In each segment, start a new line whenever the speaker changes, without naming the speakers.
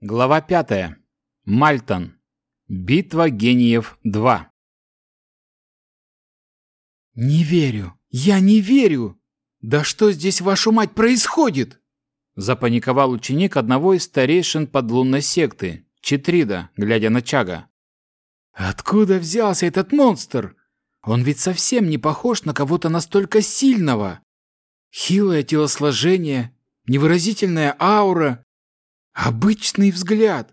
Глава 5. Мальтон. Битва гениев 2.
«Не верю! Я не верю! Да что здесь, вашу мать, происходит?»
Запаниковал ученик одного из старейшин подлунной секты, Читрида, глядя на Чага.
«Откуда взялся этот монстр? Он ведь совсем не похож на кого-то настолько сильного. Хилое телосложение, невыразительная аура, обычный взгляд.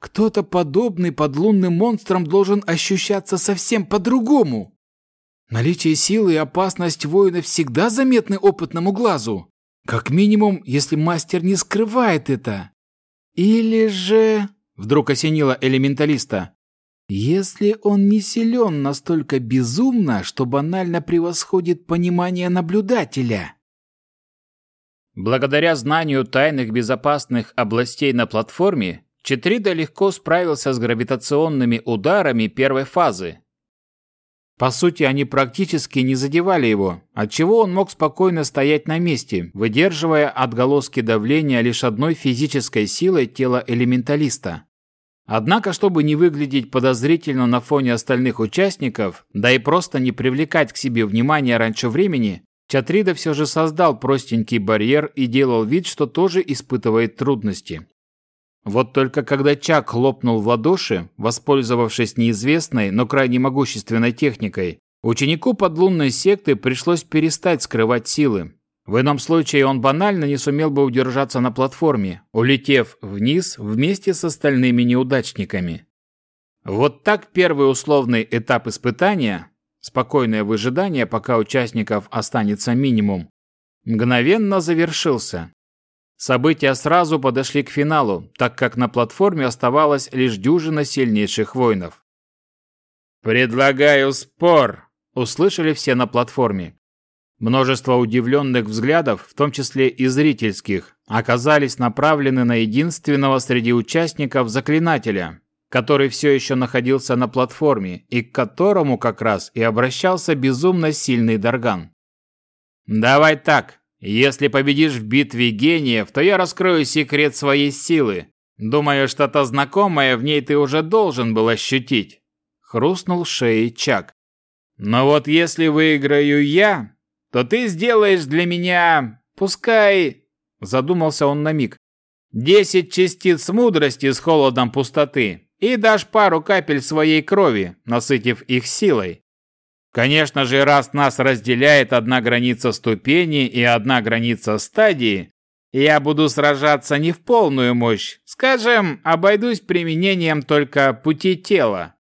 Кто-то подобный подлунным монстрам должен ощущаться совсем по-другому. Наличие силы и опасность воина всегда заметны опытному глазу. Как минимум, если мастер не скрывает это. Или же... Вдруг осенило элементалиста. Если он не силен настолько безумно, что банально превосходит понимание наблюдателя.
Благодаря знанию тайных безопасных областей на платформе, Четрида легко справился с гравитационными ударами первой фазы. По сути, они практически не задевали его, отчего он мог спокойно стоять на месте, выдерживая отголоски давления лишь одной физической силой тела элементалиста. Однако, чтобы не выглядеть подозрительно на фоне остальных участников, да и просто не привлекать к себе внимания раньше времени, Чатрида все же создал простенький барьер и делал вид, что тоже испытывает трудности. Вот только когда Чак хлопнул в ладоши, воспользовавшись неизвестной, но крайне могущественной техникой, ученику подлунной секты пришлось перестать скрывать силы, в ином случае он банально не сумел бы удержаться на платформе, улетев вниз вместе с остальными неудачниками. Вот так первый условный этап испытания, спокойное выжидание, пока участников останется минимум, мгновенно завершился. События сразу подошли к финалу, так как на платформе оставалась лишь дюжина сильнейших воинов. «Предлагаю спор!» – услышали все на платформе. Множество удивленных взглядов, в том числе и зрительских, оказались направлены на единственного среди участников заклинателя, который все еще находился на платформе и к которому как раз и обращался безумно сильный Дарган. «Давай так, если победишь в битве гениев, то я раскрою секрет своей силы. Думаю, что-то знакомое в ней ты уже должен был ощутить», — хрустнул шеей Чак. «Но вот если выиграю я, то ты сделаешь для меня, пускай, задумался он на миг, десять частиц мудрости с холодом пустоты и дашь пару капель своей крови, насытив их силой. Конечно же, раз нас разделяет одна граница ступени и одна граница стадии, я буду сражаться не в полную мощь, скажем, обойдусь применением только пути тела.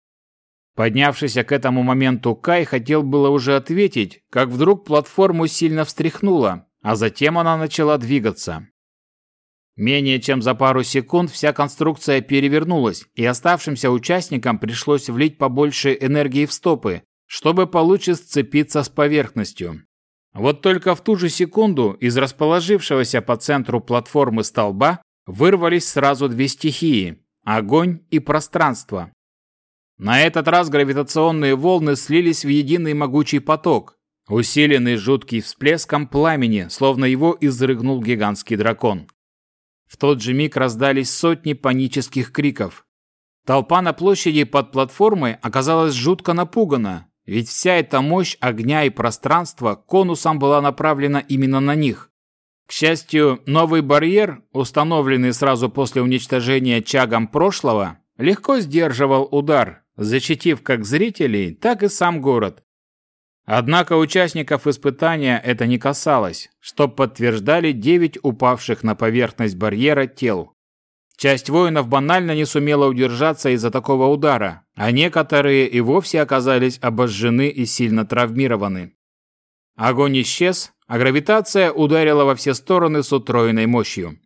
Поднявшийся к этому моменту Кай хотел было уже ответить, как вдруг платформу сильно встряхнуло, а затем она начала двигаться. Менее чем за пару секунд вся конструкция перевернулась, и оставшимся участникам пришлось влить побольше энергии в стопы, чтобы получше сцепиться с поверхностью. Вот только в ту же секунду из расположившегося по центру платформы столба вырвались сразу две стихии – огонь и пространство. На этот раз гравитационные волны слились в единый могучий поток, усиленный жутким всплеском пламени, словно его изрыгнул гигантский дракон. В тот же миг раздались сотни панических криков. Толпа на площади под платформой оказалась жутко напугана, ведь вся эта мощь огня и пространства конусом была направлена именно на них. К счастью, новый барьер, установленный сразу после уничтожения чагом прошлого, легко сдерживал удар, защитив как зрителей, так и сам город. Однако участников испытания это не касалось, что подтверждали девять упавших на поверхность барьера тел. Часть воинов банально не сумела удержаться из-за такого удара, а некоторые и вовсе оказались обожжены и сильно травмированы. Огонь исчез, а гравитация ударила во все стороны с утроенной мощью.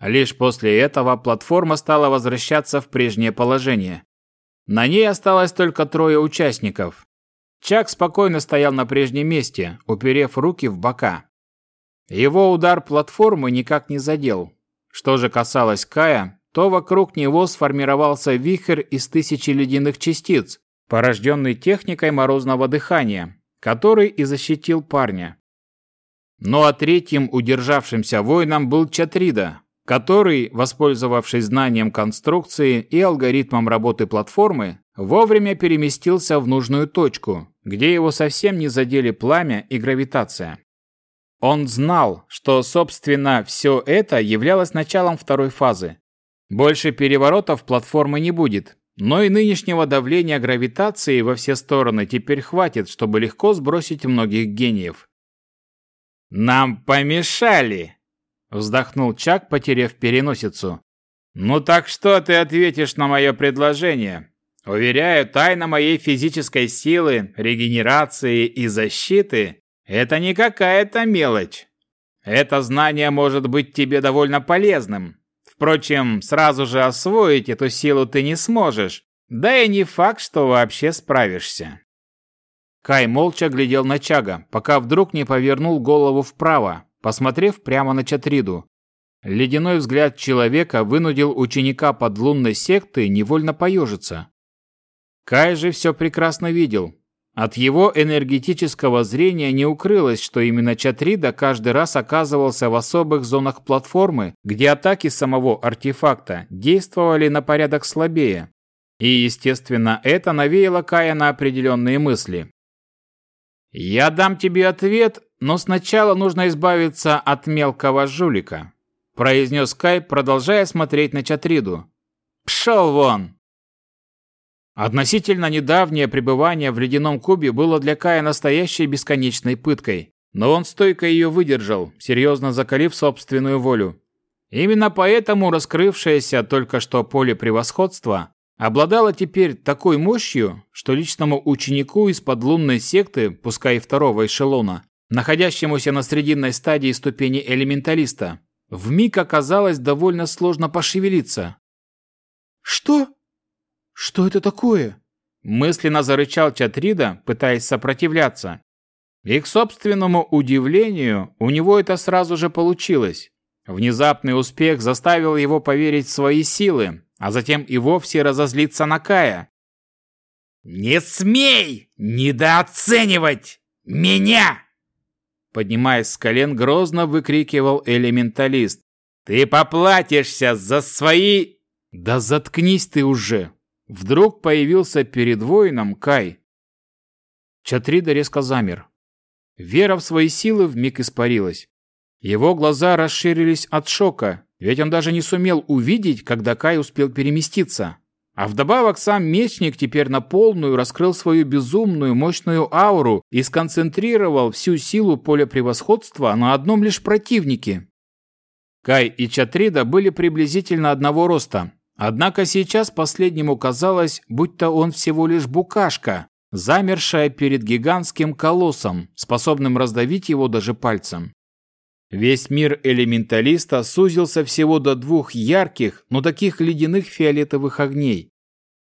Лишь после этого платформа стала возвращаться в прежнее положение. На ней осталось только трое участников. Чак спокойно стоял на прежнем месте, уперев руки в бока. Его удар платформы никак не задел. Что же касалось Кая, то вокруг него сформировался вихрь из тысячи ледяных частиц, порожденный техникой морозного дыхания, который и защитил парня. Ну а третьим удержавшимся воином был Чатрида, который, воспользовавшись знанием конструкции и алгоритмом работы платформы, вовремя переместился в нужную точку, где его совсем не задели пламя и гравитация. Он знал, что, собственно, все это являлось началом второй фазы. Больше переворотов платформы не будет, но и нынешнего давления гравитации во все стороны теперь хватит, чтобы легко сбросить многих гениев. «Нам помешали!» – вздохнул Чак, потеряв переносицу. «Ну так что ты ответишь на мое предложение? Уверяю, тайна моей физической силы, регенерации и защиты – это не какая-то мелочь. Это знание может быть тебе довольно полезным, Впрочем, сразу же освоить эту силу ты не сможешь, да и не факт, что вообще справишься. Кай молча глядел на Чага, пока вдруг не повернул голову вправо, посмотрев прямо на Чатриду. Ледяной взгляд человека вынудил ученика подлунной секты невольно поежиться. Кай же все прекрасно видел, от его энергетического зрения не укрылось, что именно Чатрида каждый раз оказывался в особых зонах платформы, где атаки самого артефакта действовали на порядок слабее. И, естественно, это навеяло Кая на определенные мысли. «Я дам тебе ответ, но сначала нужно избавиться от мелкого жулика», произнес Кай, продолжая смотреть на Чатриду. «Пшел вон!» Относительно недавнее пребывание в ледяном кубе было для Кая настоящей бесконечной пыткой, но он стойко ее выдержал, серьезно закалив собственную волю. Именно поэтому раскрывшееся только что поле превосходства обладало теперь такой мощью, что личному ученику из подлунной секты, пускай и второго эшелона, находящемуся на срединной стадии ступени элементалиста, вмиг оказалось довольно сложно пошевелиться.
«Что?» «Что это такое?»
Мысленно зарычал Чатрида, пытаясь сопротивляться. И к собственному удивлению, у него это сразу же получилось. Внезапный успех заставил его поверить в свои силы, а затем и вовсе разозлиться на Кая. «Не смей недооценивать меня!» Поднимаясь с колен, грозно выкрикивал элементалист. «Ты поплатишься за свои...» «Да заткнись ты уже!» Вдруг появился перед воином Кай. Чатрида резко замер. Вера в свои силы вмиг испарилась. Его глаза расширились от шока, ведь он даже не сумел увидеть, когда Кай успел переместиться. А вдобавок сам мечник теперь на полную раскрыл свою безумную мощную ауру и сконцентрировал всю силу поля превосходства на одном лишь противнике. Кай и Чатрида были приблизительно одного роста, Однако сейчас последнему казалось, будто он всего лишь букашка, замершая перед гигантским колоссом, способным раздавить его даже пальцем. Весь мир элементалиста сузился всего до двух ярких, но таких ледяных фиолетовых огней.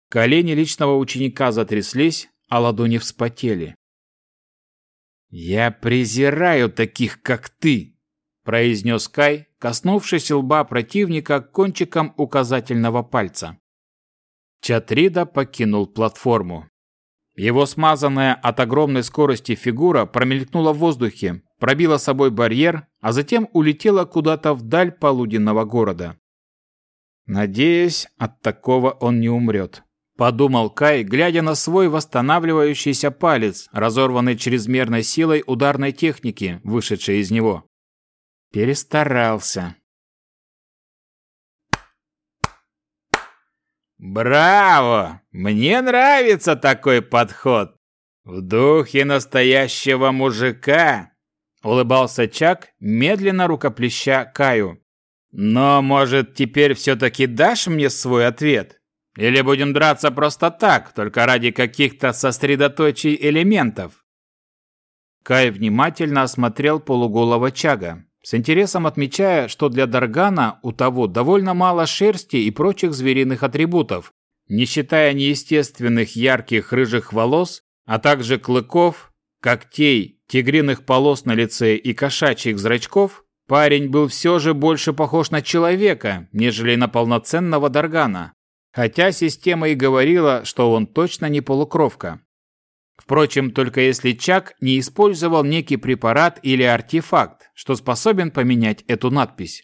Колени личного ученика затряслись, а ладони вспотели. «Я презираю таких, как ты!» произнес Кай, коснувшись лба противника кончиком указательного пальца. Чатрида покинул платформу. Его смазанная от огромной скорости фигура промелькнула в воздухе, пробила собой барьер, а затем улетела куда-то вдаль полуденного города. «Надеюсь, от такого он не умрет», – подумал Кай, глядя на свой восстанавливающийся палец, разорванный чрезмерной силой ударной техники, вышедшей из него. Перестарался. «Браво! Мне нравится такой подход! В духе настоящего мужика!» Улыбался Чак, медленно рукоплеща Каю. «Но, может, теперь все-таки дашь мне свой ответ? Или будем драться просто так, только ради каких-то сосредоточий элементов?» Кай внимательно осмотрел полуголого Чага с интересом отмечая, что для Даргана у того довольно мало шерсти и прочих звериных атрибутов, не считая неестественных ярких рыжих волос, а также клыков, когтей, тигриных полос на лице и кошачьих зрачков, парень был все же больше похож на человека, нежели на полноценного Даргана. Хотя система и говорила, что он точно не полукровка. Впрочем, только если Чак не использовал некий препарат или артефакт, что способен поменять эту надпись.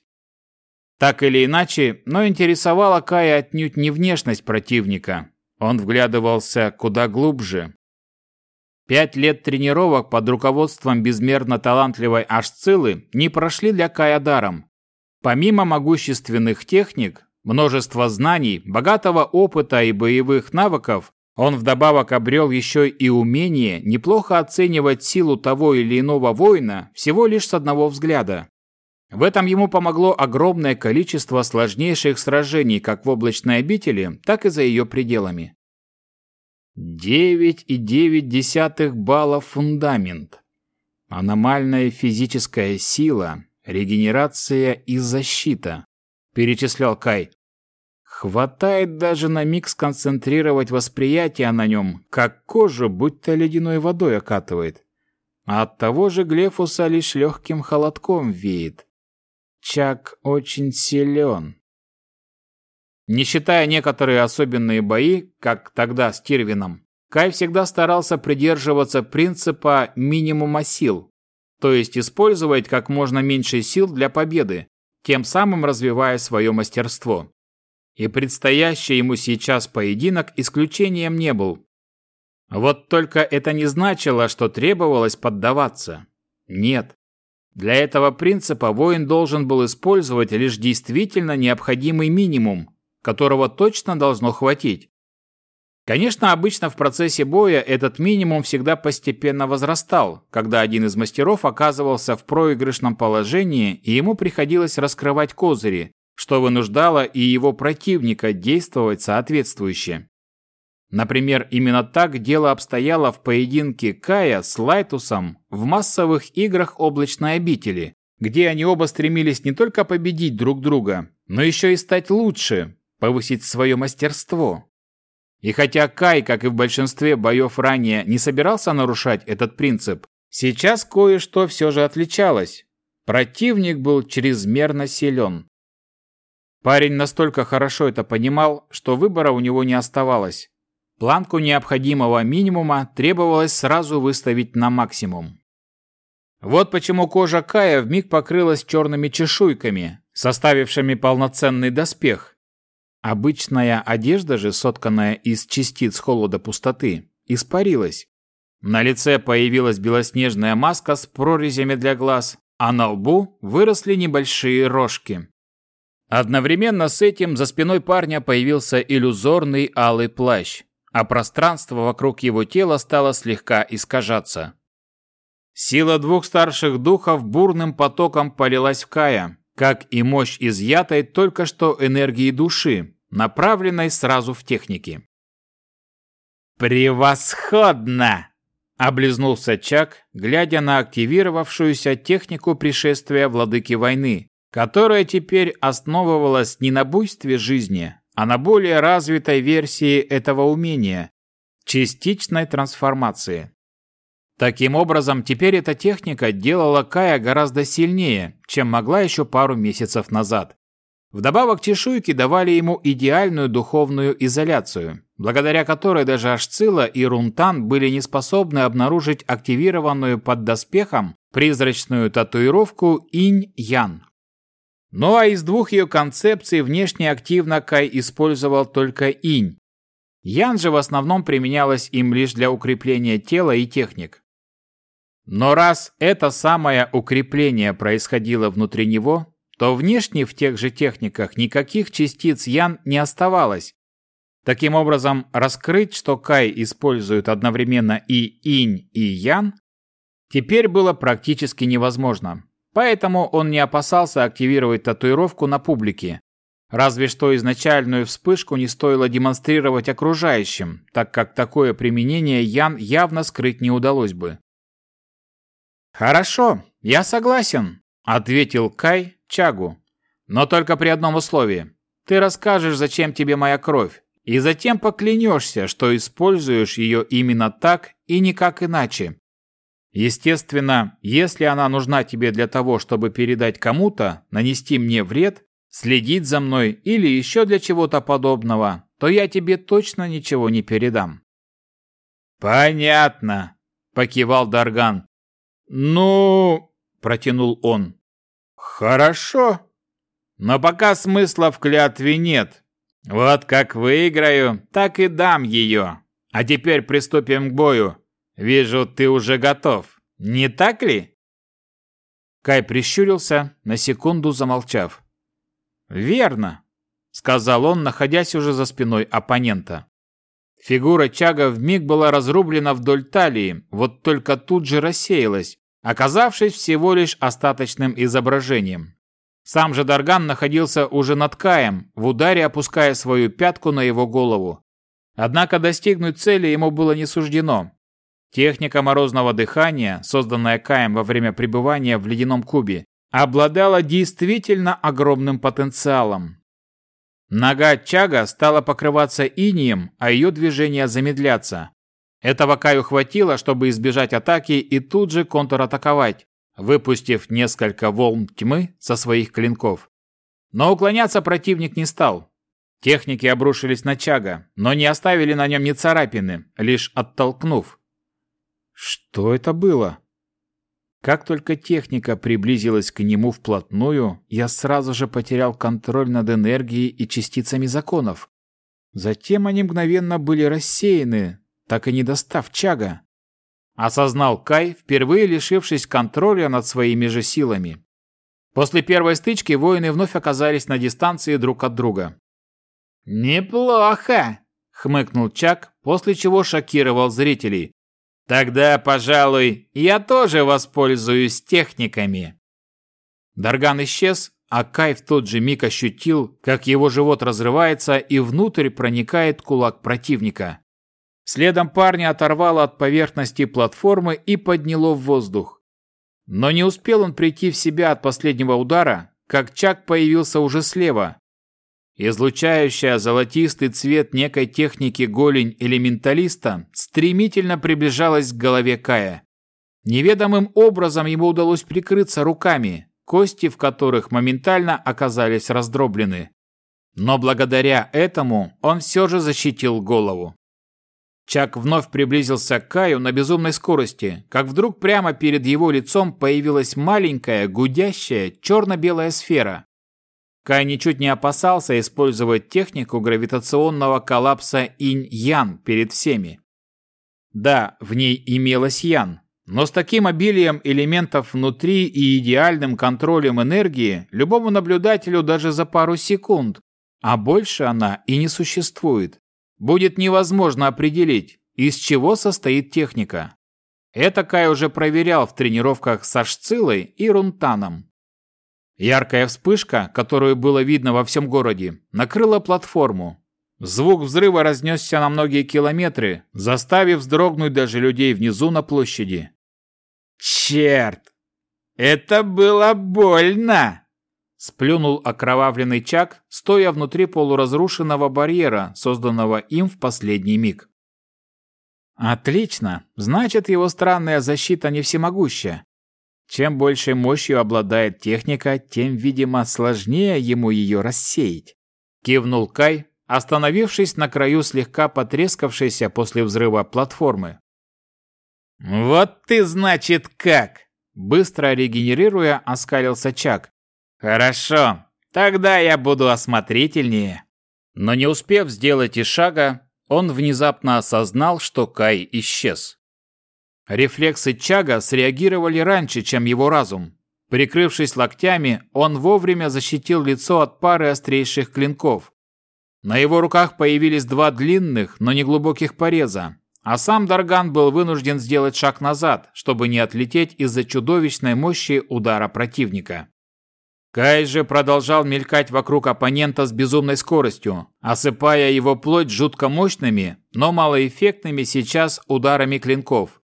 Так или иначе, но интересовала Кая отнюдь не внешность противника. Он вглядывался куда глубже. Пять лет тренировок под руководством безмерно талантливой Ашцилы не прошли для Кая даром. Помимо могущественных техник, множества знаний, богатого опыта и боевых навыков, он вдобавок обрел еще и умение неплохо оценивать силу того или иного воина всего лишь с одного взгляда. В этом ему помогло огромное количество сложнейших сражений как в облачной обители, так и за ее пределами. 9,9 баллов фундамент. Аномальная физическая сила, регенерация и защита, перечислял Кай. Хватает даже на миг сконцентрировать восприятие на нем, как кожу будто ледяной водой окатывает. А от того же Глефуса лишь легким холодком веет. Чак очень силен. Не считая некоторые особенные бои, как тогда с Тирвином, Кай всегда старался придерживаться принципа минимума сил, то есть использовать как можно меньше сил для победы, тем самым развивая свое мастерство. И предстоящий ему сейчас поединок исключением не был. Вот только это не значило, что требовалось поддаваться. Нет. Для этого принципа воин должен был использовать лишь действительно необходимый минимум, которого точно должно хватить. Конечно, обычно в процессе боя этот минимум всегда постепенно возрастал, когда один из мастеров оказывался в проигрышном положении и ему приходилось раскрывать козыри, что вынуждало и его противника действовать соответствующе. Например, именно так дело обстояло в поединке Кая с Лайтусом в массовых играх облачной обители, где они оба стремились не только победить друг друга, но еще и стать лучше, повысить свое мастерство. И хотя Кай, как и в большинстве боев ранее, не собирался нарушать этот принцип, сейчас кое-что все же отличалось. Противник был чрезмерно силен. Парень настолько хорошо это понимал, что выбора у него не оставалось. Планку необходимого минимума требовалось сразу выставить на максимум. Вот почему кожа Кая вмиг покрылась черными чешуйками, составившими полноценный доспех. Обычная одежда же, сотканная из частиц холода пустоты, испарилась. На лице появилась белоснежная маска с прорезями для глаз, а на лбу выросли небольшие рожки. Одновременно с этим за спиной парня появился иллюзорный алый плащ, а пространство вокруг его тела стало слегка искажаться. Сила двух старших духов бурным потоком полилась в Кая, как и мощь изъятой только что энергии души, направленной сразу в техники. «Превосходно!» – облизнулся Чак, глядя на активировавшуюся технику пришествия владыки войны, которая теперь основывалась не на буйстве жизни, а на более развитой версии этого умения – частичной трансформации. Таким образом, теперь эта техника делала Кая гораздо сильнее, чем могла еще пару месяцев назад. Вдобавок чешуйки давали ему идеальную духовную изоляцию, благодаря которой даже Ашцила и Рунтан были не способны обнаружить активированную под доспехом призрачную татуировку Инь-Ян. Ну а из двух ее концепций внешне активно Кай использовал только инь. Ян же в основном применялась им лишь для укрепления тела и техник. Но раз это самое укрепление происходило внутри него, то внешне в тех же техниках никаких частиц Ян не оставалось. Таким образом, раскрыть, что Кай использует одновременно и инь, и ян, теперь было практически невозможно. Поэтому он не опасался активировать татуировку на публике. Разве что изначальную вспышку не стоило демонстрировать окружающим, так как такое применение Ян явно скрыть не удалось бы. «Хорошо, я согласен», — ответил Кай Чагу. «Но только при одном условии. Ты расскажешь, зачем тебе моя кровь, и затем поклянешься, что используешь ее именно так и никак иначе. Естественно, если она нужна тебе для того, чтобы передать кому-то, нанести мне вред, следить за мной или еще для чего-то подобного, то я тебе точно ничего не передам. Понятно, покивал Дарган. Ну, протянул он. Хорошо. но пока смысла в клятве нет. Вот как выиграю, так и дам ее. А теперь приступим к бою. Вижу, ты уже готов. Не так ли?»
Кай прищурился, на секунду замолчав. «Верно», — сказал он, находясь уже за спиной оппонента. Фигура Чага вмиг была разрублена вдоль талии, вот только тут же рассеялась, оказавшись всего лишь остаточным изображением. Сам же Дарган находился уже над Каем, в ударе опуская свою пятку на его голову. Однако достигнуть цели ему было не суждено. Техника морозного дыхания, созданная Каем во время пребывания в ледяном кубе, обладала действительно огромным потенциалом. Нога Чага стала покрываться инием, а ее движения замедляться. Этого Каю хватило, чтобы избежать атаки и тут же контратаковать, выпустив несколько волн тьмы со своих клинков. Но уклоняться противник не стал. Техники обрушились на Чага, но не оставили на нем ни царапины, лишь оттолкнув. Что это было? Как только техника приблизилась к нему вплотную, я сразу же потерял контроль над энергией и частицами законов. Затем они мгновенно были рассеяны, так и не достав Чага. Осознал Кай, впервые лишившись контроля над своими же силами. После первой стычки воины вновь оказались на дистанции друг от друга.
«Неплохо!» — хмыкнул Чак, после чего шокировал зрителей. «Тогда, пожалуй, я тоже воспользуюсь техниками».
Дарган исчез, а Кай в тот же миг ощутил, как его живот разрывается и внутрь проникает кулак противника. Следом парня оторвало от поверхности платформы и подняло в воздух. Но не успел он прийти в себя от последнего удара, как Чак появился уже слева. Излучающая золотистый цвет некой техники голень элементалиста стремительно приближалась к голове Кая. Неведомым образом ему удалось прикрыться руками, кости в которых моментально оказались раздроблены. Но благодаря этому он все же защитил голову. Чак вновь приблизился к Каю на безумной скорости, как вдруг прямо перед его лицом появилась маленькая, гудящая, черно-белая сфера. Кай ничуть не опасался использовать технику гравитационного коллапса инь-ян перед всеми. Да, в ней имелась ян, но с таким обилием элементов внутри и идеальным контролем энергии любому наблюдателю даже за пару секунд, а больше она и не существует, будет невозможно определить, из чего состоит техника. Это Кай уже проверял в тренировках со Шцилой и Рунтаном. Яркая вспышка, которую было видно во всем городе, накрыла платформу. Звук взрыва разнесся на многие километры, заставив вздрогнуть даже людей внизу на площади.
«Черт! Это было больно!»
Сплюнул окровавленный Чак, стоя внутри полуразрушенного барьера, созданного им в последний миг. Отлично, значит его странная защита не всемогущая. Чем большей мощью обладает техника, тем, видимо, сложнее ему ее рассеять. Кивнул Кай, остановившись на краю слегка потрескавшейся после взрыва платформы.
«Вот ты, значит, как!»
Быстро регенерируя, оскалился Чак,
«Хорошо, тогда я буду осмотрительнее».
Но не успев сделать и шага, он внезапно осознал, что Кай исчез. Рефлексы Чага среагировали раньше, чем его разум. Прикрывшись локтями, он вовремя защитил лицо от пары острейших клинков. На его руках появились два длинных, но не глубоких пореза, а сам Дарган был вынужден сделать шаг назад, чтобы не отлететь из-за чудовищной мощи удара противника. Кай же продолжал мелькать вокруг оппонента с безумной скоростью, осыпая его плоть жутко мощными, но малоэффектными сейчас ударами клинков.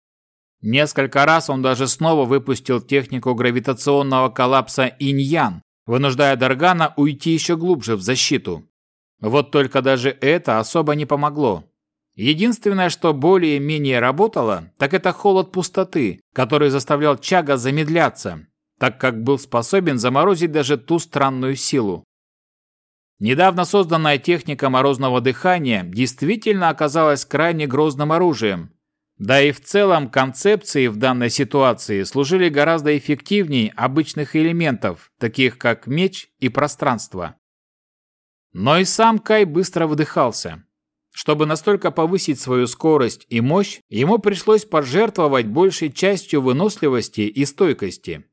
Несколько раз он даже снова выпустил технику гравитационного коллапса инь-ян, вынуждая Даргана уйти еще глубже в защиту. Вот только даже это особо не помогло. Единственное, что более-менее работало, так это холод пустоты, который заставлял Чага замедляться, так как был способен заморозить даже ту странную силу. Недавно созданная техника морозного дыхания действительно оказалась крайне грозным оружием,
Да и в целом концепции в данной ситуации служили гораздо эффективнее обычных элементов, таких как меч и пространство. Но и сам Кай быстро выдыхался. Чтобы настолько повысить свою скорость и мощь, ему пришлось пожертвовать большей частью выносливости и стойкости.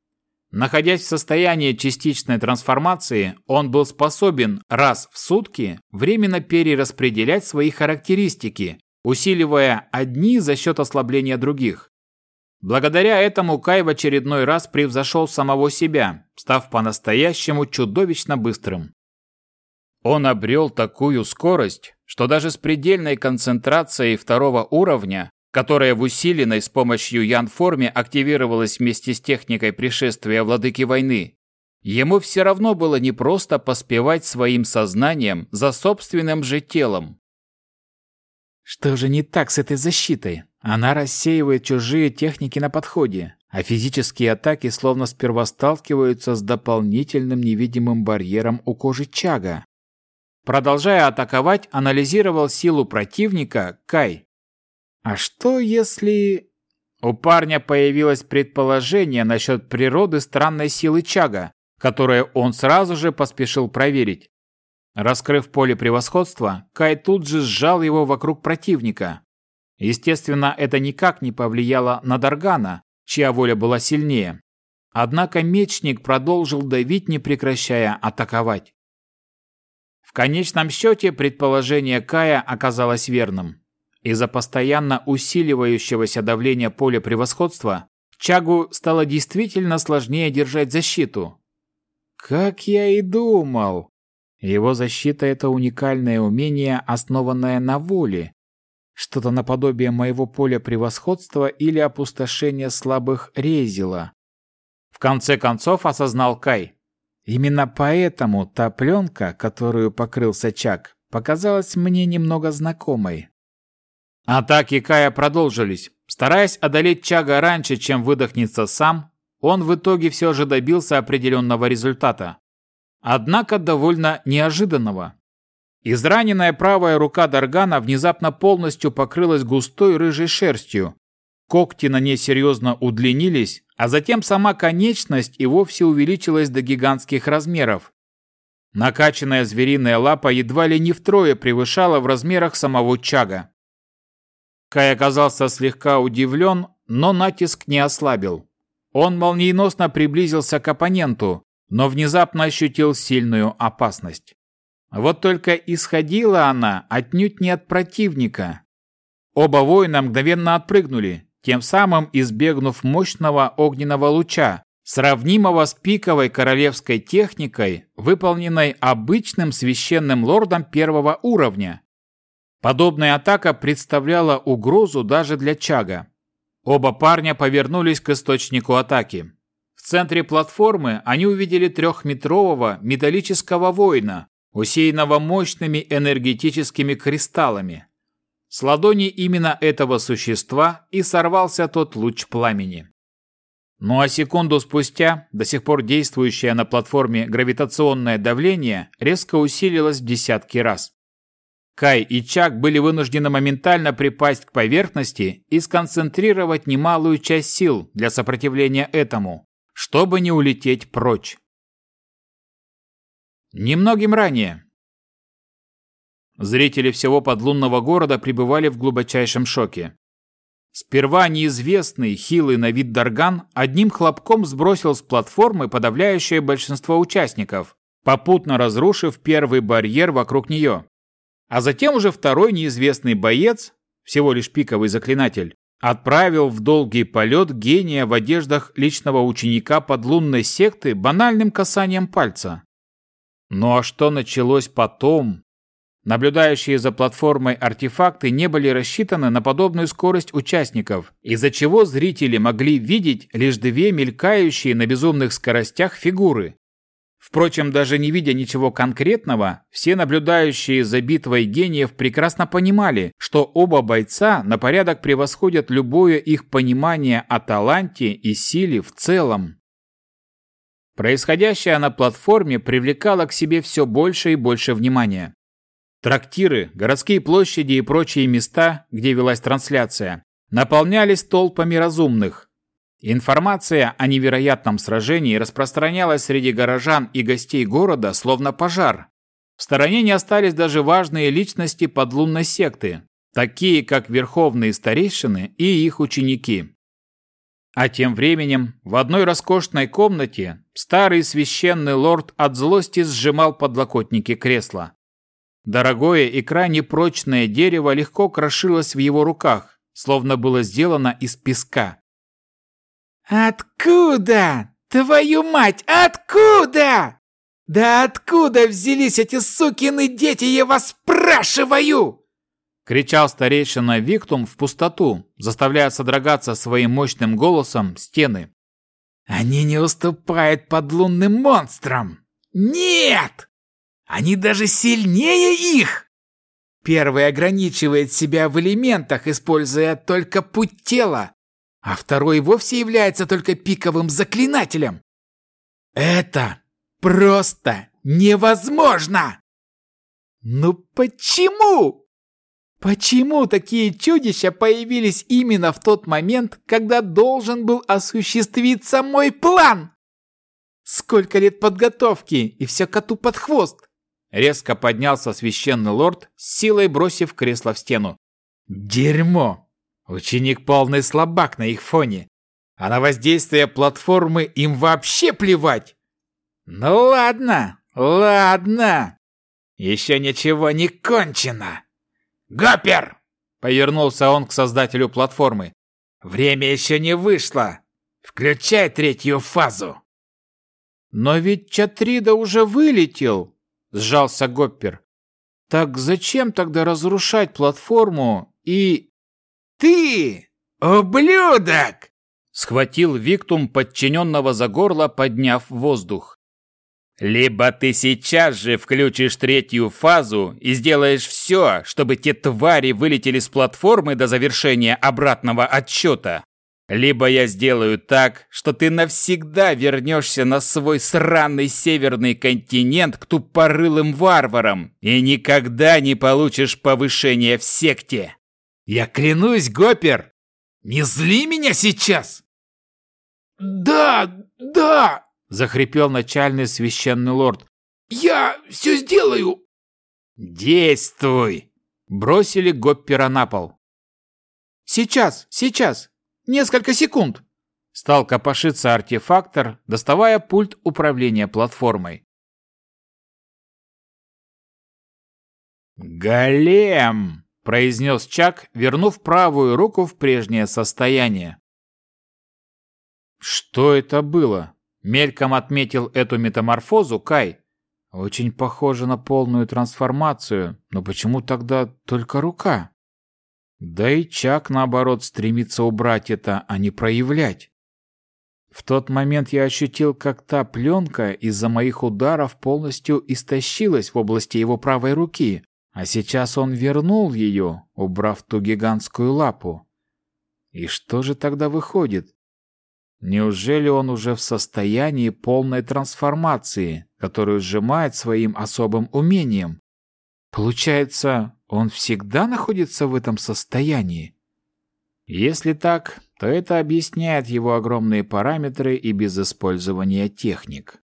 Находясь в состоянии частичной трансформации, он был способен раз в сутки временно перераспределять свои характеристики, усиливая одни за счет ослабления других. Благодаря этому Кай в очередной раз превзошел самого себя, став по-настоящему чудовищно быстрым. Он обрел такую скорость, что даже с предельной концентрацией второго уровня, которая в усиленной с помощью Ян-форме активировалась вместе с техникой пришествия владыки войны, ему все равно было не просто поспевать своим сознанием за собственным же телом.
Что же не так с этой защитой? Она рассеивает чужие техники на подходе, а физические атаки словно сперва сталкиваются с дополнительным невидимым барьером у кожи Чага.
Продолжая атаковать, анализировал силу противника Кай.
А что если...
У парня появилось предположение насчет природы странной силы Чага, которое он сразу же поспешил проверить. Раскрыв поле превосходства, Кай тут же сжал его вокруг противника. Естественно, это никак не повлияло на Даргана, чья воля была сильнее. Однако мечник продолжил давить, не прекращая атаковать. В конечном счете предположение Кая оказалось верным. Из-за постоянно усиливающегося давления поля превосходства Чагу стало действительно сложнее держать защиту.
«Как я и думал!» Его защита – это уникальное умение, основанное на воле. Что-то наподобие моего поля превосходства или опустошения слабых резила.
В конце концов осознал Кай.
Именно поэтому та пленка, которую покрылся Чак, показалась мне немного знакомой.
Атаки Кая продолжились. Стараясь одолеть Чага раньше, чем выдохнется сам, он в итоге все же добился определенного результата. Однако довольно неожиданного. Израненная правая рука Даргана внезапно полностью покрылась густой рыжей шерстью. Когти на ней серьезно удлинились, а затем сама конечность и вовсе увеличилась до гигантских размеров. Накачанная звериная лапа едва ли не втрое превышала в размерах самого Чага. Кай оказался слегка удивлен, но натиск не ослабил. Он молниеносно приблизился к оппоненту, но внезапно ощутил сильную опасность. Вот только исходила она отнюдь не от противника. Оба воина мгновенно отпрыгнули, тем самым избегнув мощного огненного луча, сравнимого с пиковой королевской техникой, выполненной обычным священным лордом первого уровня. Подобная атака представляла угрозу даже для Чага. Оба парня повернулись к источнику атаки центре платформы они увидели трехметрового металлического воина, усеянного мощными энергетическими кристаллами. С ладони именно этого существа и сорвался тот луч пламени. Ну а секунду спустя, до сих пор действующее на платформе гравитационное давление резко усилилось в десятки раз. Кай и Чак были вынуждены моментально припасть к поверхности и сконцентрировать немалую часть сил для сопротивления этому, чтобы не улететь прочь. Немногим ранее. Зрители всего подлунного города пребывали в глубочайшем шоке. Сперва неизвестный, хилый на вид Дарган одним хлопком сбросил с платформы подавляющее большинство участников, попутно разрушив первый барьер вокруг нее. А затем уже второй неизвестный боец, всего лишь пиковый заклинатель, Отправил в долгий полет гения в одеждах личного ученика подлунной секты банальным касанием пальца. Ну а что началось потом? Наблюдающие за платформой артефакты не были рассчитаны на подобную скорость участников, из-за чего зрители могли видеть лишь две мелькающие на безумных скоростях фигуры. Впрочем, даже не видя ничего конкретного, все наблюдающие за битвой гениев прекрасно понимали, что оба бойца на порядок превосходят любое их понимание о таланте и силе в целом. Происходящее на платформе привлекало к себе все больше и больше внимания. Трактиры, городские площади и прочие места, где велась трансляция, наполнялись толпами разумных. Информация о невероятном сражении распространялась среди горожан и гостей города словно пожар. В стороне не остались даже важные личности подлунной секты, такие как верховные старейшины и их ученики. А тем временем в одной роскошной комнате старый священный лорд от злости сжимал подлокотники кресла. Дорогое и крайне прочное дерево легко крошилось в его руках, словно было сделано из песка.
«Откуда? Твою мать, откуда? Да откуда взялись эти сукины дети, я вас спрашиваю?»
Кричал старейшина Виктум в пустоту, заставляя содрогаться своим мощным голосом стены.
«Они не уступают подлунным монстрам! Нет! Они даже сильнее их!» Первый ограничивает себя в элементах, используя только путь тела, а второй вовсе является только пиковым заклинателем. Это просто невозможно! Ну почему? Почему такие чудища появились именно в тот момент, когда должен был осуществиться мой план? Сколько лет подготовки, и все коту под хвост. Резко поднялся священный лорд, силой бросив кресло в стену. Дерьмо! Ученик полный слабак на их фоне. А на воздействие платформы им вообще плевать. Ну ладно, ладно. Еще ничего не кончено. «Гоппер!» — повернулся он к создателю платформы. «Время еще не вышло. Включай третью фазу!»
«Но ведь Чатрида уже вылетел!» — сжался Гоппер. «Так зачем тогда разрушать платформу и...»
«Ты, ублюдок!»
— схватил Виктум подчиненного за горло, подняв воздух. Либо ты сейчас же включишь третью фазу и сделаешь все, чтобы те твари вылетели с платформы до завершения обратного отсчета. Либо я сделаю так, что ты навсегда вернешься на свой сраный северный континент к тупорылым варварам и никогда не получишь повышения в секте.
Я клянусь, Гопер, не зли меня сейчас! Да, да, захрипел начальный священный лорд. «Я все сделаю!» «Действуй!» Бросили Гоппера на пол. «Сейчас, сейчас! Несколько секунд!» Стал копошиться артефактор, доставая пульт управления платформой. «Голем!» – произнес Чак, вернув правую руку в прежнее состояние. Что это было? Мельком отметил эту метаморфозу Кай. Очень похоже на полную трансформацию, но почему тогда только рука? Да и Чак, наоборот, стремится убрать это, а не проявлять. В тот момент я ощутил, как та пленка из-за моих ударов полностью истощилась в области его правой руки, а сейчас он вернул ее, убрав ту гигантскую лапу. И что же тогда выходит? Неужели он уже в состоянии полной трансформации, которую сжимает своим особым умением? Получается, он всегда находится в этом состоянии? Если так, то это объясняет его огромные параметры и без использования техник.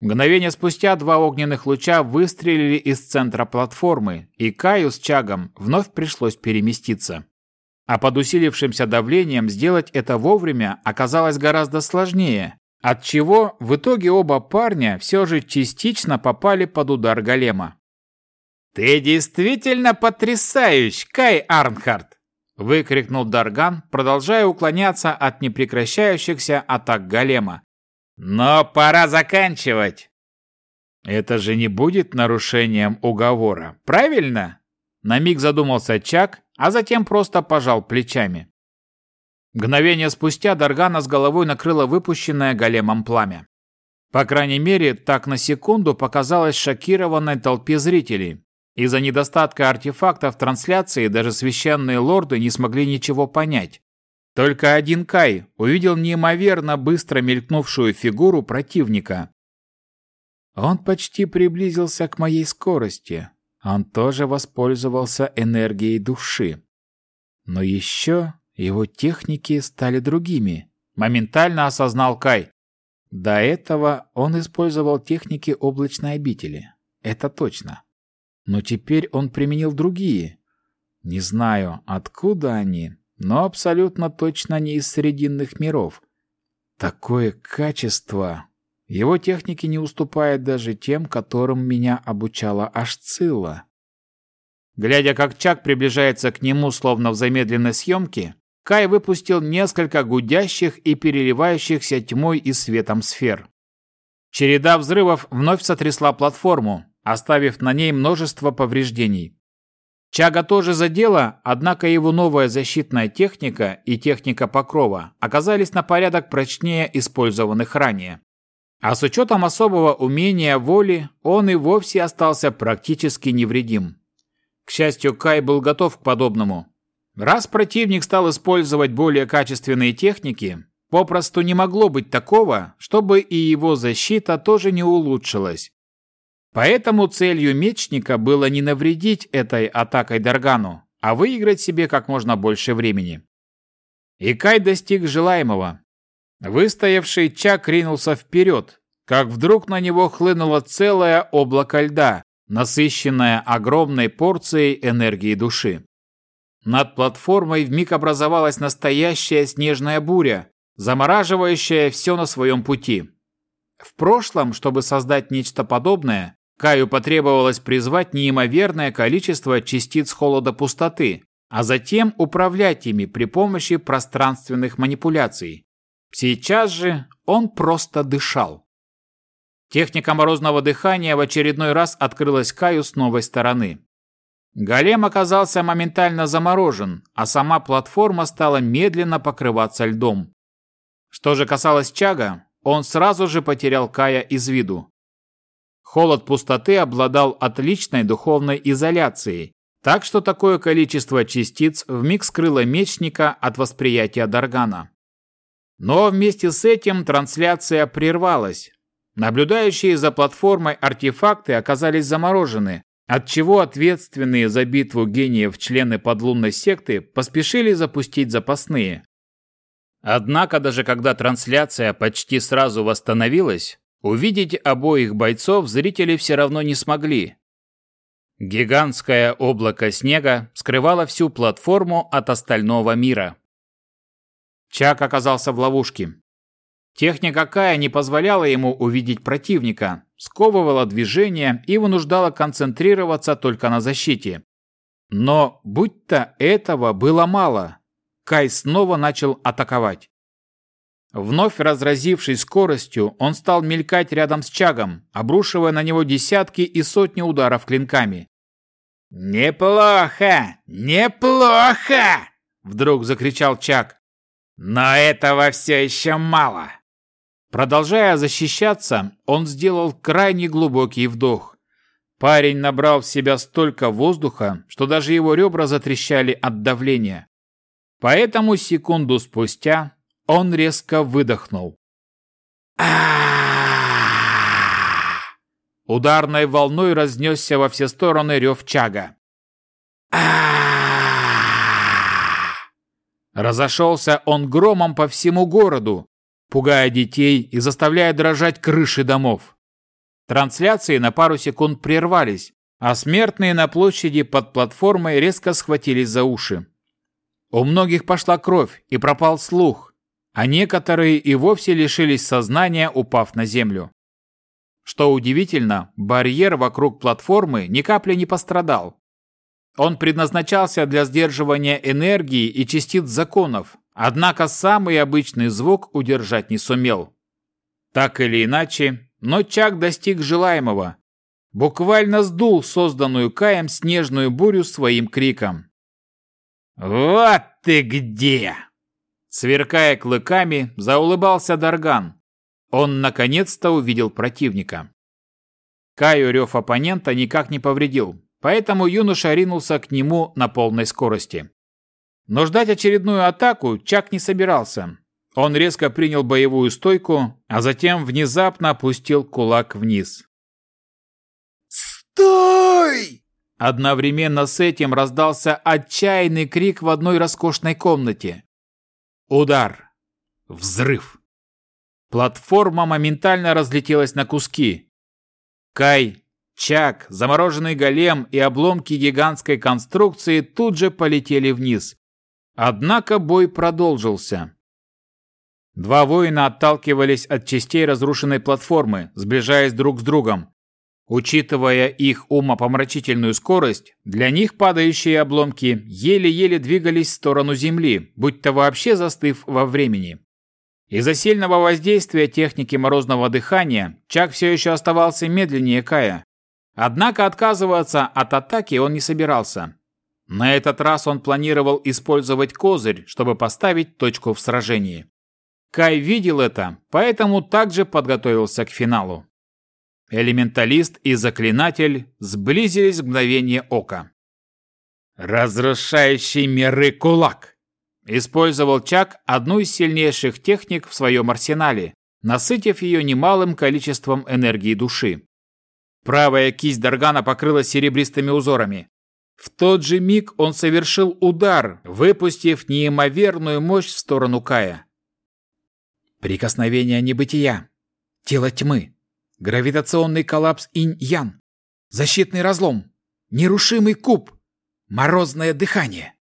Мгновение спустя два огненных луча выстрелили из центра платформы, и Каю с Чагом вновь пришлось переместиться. А под усилившимся давлением сделать это вовремя оказалось гораздо сложнее, отчего в итоге оба парня все же частично попали под удар голема. «Ты действительно потрясающий, Кай Арнхард!» – выкрикнул Дарган, продолжая уклоняться от непрекращающихся атак голема. «Но пора заканчивать!» «Это же не будет нарушением уговора, правильно?» На миг задумался Чак, а затем просто пожал плечами. Мгновение спустя Даргана с головой накрыло выпущенное големом пламя. По крайней мере, так на секунду показалось шокированной толпе зрителей. Из-за недостатка артефактов трансляции даже священные лорды не смогли ничего понять. Только один Кай увидел неимоверно быстро мелькнувшую фигуру противника. Он почти приблизился к моей скорости, он тоже воспользовался энергией души.
Но еще его техники стали другими, моментально осознал Кай. До этого он использовал техники облачной обители. Это точно. Но теперь он применил другие. Не знаю, откуда они, но абсолютно точно не из срединных миров. Такое качество его техники не уступает даже тем, которым меня обучала Ашцилла. Глядя, как Чак приближается к нему, словно в замедленной съемке, Кай выпустил несколько гудящих и переливающихся тьмой и светом сфер. Череда взрывов вновь сотрясла платформу, оставив на ней множество повреждений. Чага тоже задела, однако его новая защитная техника и техника покрова оказались на порядок прочнее использованных ранее. А с учетом особого умения воли, он и вовсе остался практически невредим. К счастью, Кай был готов к подобному. Раз противник стал использовать более качественные техники, попросту не могло быть такого, чтобы и его защита тоже не улучшилась. Поэтому целью мечника было не навредить этой атакой Даргану, а выиграть себе как можно больше времени. И Кай достиг желаемого. Выстоявший Чак ринулся вперед, как вдруг на него хлынуло целое облако льда, насыщенное огромной порцией энергии души. Над платформой вмиг образовалась настоящая снежная буря, замораживающая все на своем пути. В прошлом, чтобы создать нечто подобное, Каю потребовалось призвать неимоверное количество частиц холода пустоты, а затем управлять ими при помощи пространственных манипуляций. Сейчас же он просто дышал. Техника морозного дыхания в очередной раз открылась Каю с новой стороны. Голем оказался моментально заморожен, а сама платформа стала медленно покрываться льдом. Что же касалось Чага, он сразу же потерял Кая из виду. Холод пустоты обладал отличной духовной изоляцией, так что такое количество частиц вмиг скрыло мечника от восприятия Даргана. Но вместе с этим трансляция прервалась. Наблюдающие за платформой артефакты оказались заморожены, отчего ответственные за битву гениев члены подлунной секты поспешили запустить запасные. Однако даже когда трансляция почти сразу восстановилась, увидеть обоих бойцов зрители все равно не смогли. Гигантское облако снега скрывало всю платформу от остального мира. Чак оказался в ловушке. Техника Кая не позволяла ему увидеть противника, сковывала движение и вынуждала концентрироваться только на защите. Но будь-то этого было мало, Кай снова начал атаковать. Вновь разразившись скоростью, он стал мелькать рядом с Чагом, обрушивая на него десятки и сотни ударов клинками. «Неплохо! Неплохо!» – вдруг закричал Чаг. Но этого все еще мало. Продолжая защищаться, он сделал крайне глубокий вдох. Парень набрал в себя столько воздуха, что даже его ребра затрещали от давления. Поэтому секунду спустя он резко выдохнул. Ударной волной разнесся во все стороны рев Чага. Разошелся он громом по всему городу, пугая детей и заставляя дрожать крыши домов. Трансляции на пару секунд прервались, а смертные на площади под платформой резко схватились за уши. У многих пошла кровь и пропал слух, а некоторые и вовсе лишились сознания, упав на землю. Что удивительно, барьер вокруг платформы ни капли не пострадал. Он предназначался для сдерживания энергии и частиц законов, однако самый обычный звук удержать не сумел. Так или иначе, но Чак достиг желаемого. Буквально сдул созданную Каем снежную бурю своим криком. «Вот ты где!» Сверкая клыками, заулыбался Дарган. Он наконец-то увидел противника. Каю рев оппонента никак не повредил, поэтому юноша ринулся к нему на полной скорости. Но ждать очередную атаку Чак не собирался. Он резко принял боевую стойку, а затем внезапно опустил кулак вниз.
«Стой!»
– Одновременно с этим раздался отчаянный крик в одной роскошной комнате. Удар. Взрыв. Платформа моментально разлетелась на куски. Кай, Чак, замороженный голем и обломки гигантской конструкции тут же полетели вниз. Однако бой продолжился. Два воина отталкивались от частей разрушенной платформы, сближаясь друг с другом. Учитывая их умопомрачительную скорость, для них падающие обломки еле-еле двигались в сторону Земли, будто вообще застыв во времени. Из-за сильного воздействия техники морозного дыхания Чак все еще оставался медленнее Кая. Однако отказываться от атаки он не собирался. На этот раз он планировал использовать козырь, чтобы поставить точку в сражении. Кай видел это, поэтому также подготовился к финалу. Элементалист и заклинатель сблизились в мгновение ока. «Разрушающий миры кулак!» Использовал Чак одну из сильнейших техник в своем арсенале, насытив ее немалым количеством энергии души. Правая кисть Даргана покрылась серебристыми узорами. В тот же миг он совершил удар, выпустив неимоверную мощь в сторону Кая. Прикосновение небытия. Тело тьмы. Гравитационный коллапс инь-ян. Защитный разлом. Нерушимый куб. Морозное дыхание.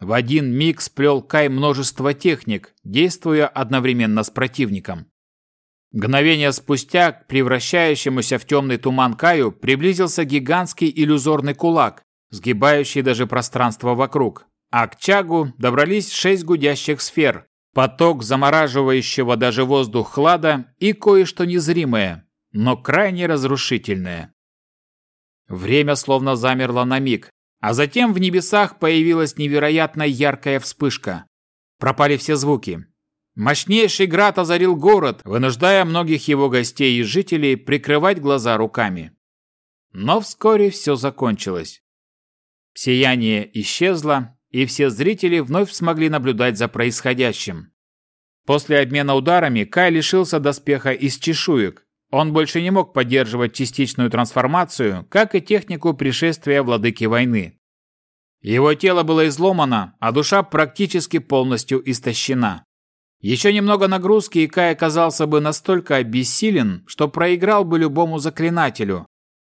В один миг сплел Кай множество техник, действуя одновременно с противником. Мгновение спустя к превращающемуся в темный туман Каю приблизился гигантский иллюзорный кулак, сгибающий даже пространство вокруг. А к Чагу добрались шесть гудящих сфер, поток замораживающего даже воздух хлада и кое-что незримое, но крайне разрушительное. Время словно замерло на миг, а затем в небесах появилась невероятно яркая вспышка. Пропали все звуки. Мощнейший град озарил город, вынуждая многих его гостей и жителей прикрывать глаза руками. Но вскоре все закончилось. Сияние исчезло, и все зрители вновь смогли наблюдать за происходящим. После обмена ударами Кай лишился доспеха из чешуек. Он больше не мог поддерживать частичную трансформацию, как и технику пришествия владыки войны. Его тело было изломано, а душа практически полностью истощена. Еще немного нагрузки, и Кай оказался бы настолько обессилен, что проиграл бы любому заклинателю,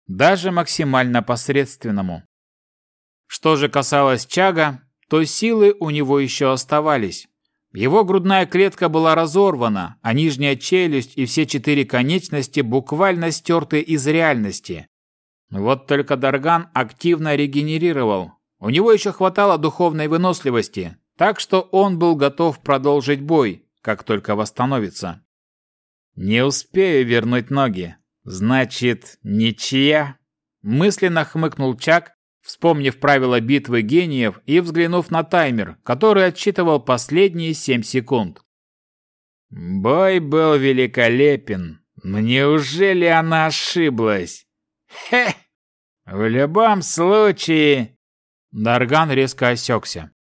даже максимально посредственному. Что же касалось Чага, то силы у него еще оставались. Его грудная клетка была разорвана, а нижняя челюсть и все четыре конечности буквально стерты из реальности. Вот только Дарган активно регенерировал. У него еще хватало духовной выносливости, так что он был готов продолжить бой, как только восстановится. «Не успею вернуть ноги. Значит, ничья?» Мысленно хмыкнул Чак, вспомнив правила битвы гениев и взглянув на таймер, который отсчитывал последние семь секунд. Бой был великолепен. Неужели она ошиблась? Хе! В любом случае... Дарган резко осекся.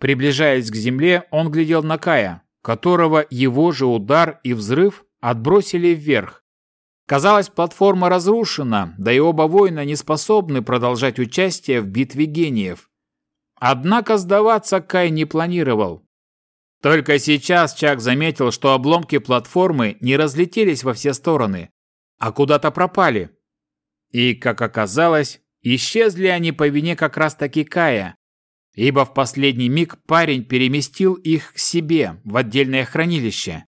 Приближаясь к земле, он глядел на Кая, которого его же удар и взрыв отбросили вверх, Казалось, платформа разрушена, да и оба воина не способны продолжать участие в битве гениев. Однако сдаваться Кай не планировал. Только сейчас Чак заметил, что обломки платформы не разлетелись во все стороны, а куда-то пропали. И, как оказалось, исчезли они по вине как раз-таки Кая, ибо в последний миг парень переместил их к себе в отдельное хранилище.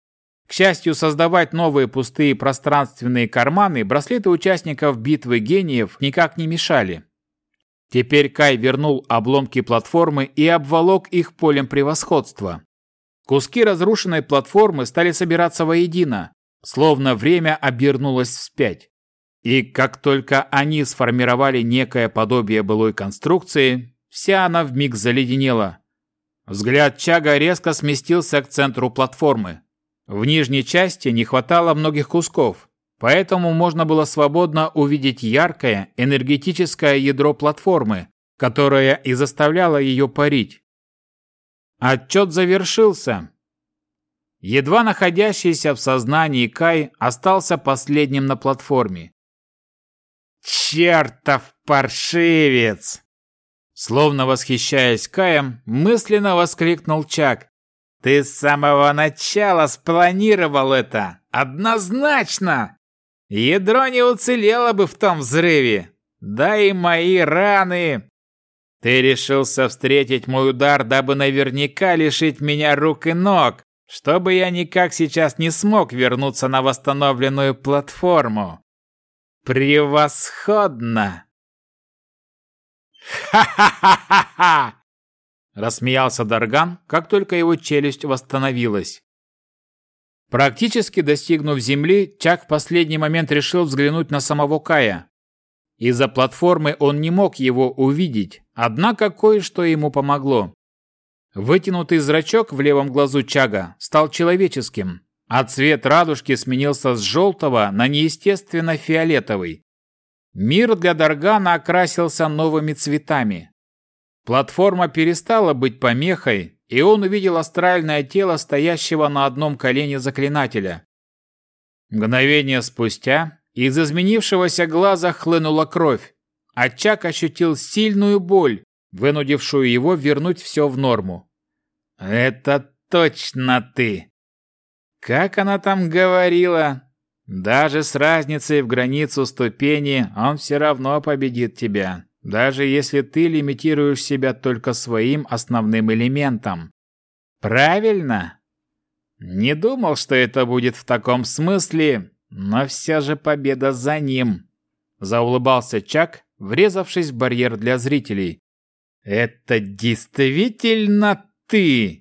К счастью, создавать новые пустые пространственные карманы браслеты участников битвы гениев никак не мешали. Теперь Кай вернул обломки платформы и обволок их полем превосходства. Куски разрушенной платформы стали собираться воедино, словно время обернулось вспять. И как только они сформировали некое подобие былой конструкции, вся она вмиг заледенела. Взгляд Чага резко сместился к центру платформы. В нижней части не хватало многих кусков, поэтому можно было свободно увидеть яркое энергетическое ядро платформы, которое и заставляло ее парить. Отчет завершился. Едва находящийся в сознании Кай остался последним на платформе. Чертов паршивец!» Словно восхищаясь Каем, мысленно воскликнул Чак. «Ты с самого начала спланировал это! Однозначно! Ядро не уцелело бы в том взрыве! Да и мои раны! Ты решился встретить мой удар, дабы наверняка лишить меня рук и ног, чтобы я никак сейчас не смог вернуться на восстановленную платформу. Превосходно! Ха-ха-ха-ха-ха! Рассмеялся Дарган, как только его челюсть восстановилась. Практически достигнув земли, Чак в последний момент решил взглянуть на самого Кая. Из-за платформы он не мог его увидеть, однако кое-что ему помогло. Вытянутый зрачок в левом глазу Чага стал человеческим, а цвет радужки сменился с желтого на неестественно фиолетовый. Мир для Даргана окрасился новыми цветами. Платформа перестала быть помехой, и он увидел астральное тело стоящего на одном колене заклинателя. Мгновение спустя из изменившегося глаза хлынула кровь, а Чак ощутил сильную боль, вынудившую его вернуть все в норму. «Это точно ты!» Как она там говорила? Даже с разницей в границу ступени он все равно победит тебя, даже если ты лимитируешь себя только своим основным элементом. Правильно? Не думал, что это будет в таком смысле, но вся же победа за ним. Заулыбался Чак, врезавшись в барьер для зрителей. Это действительно ты!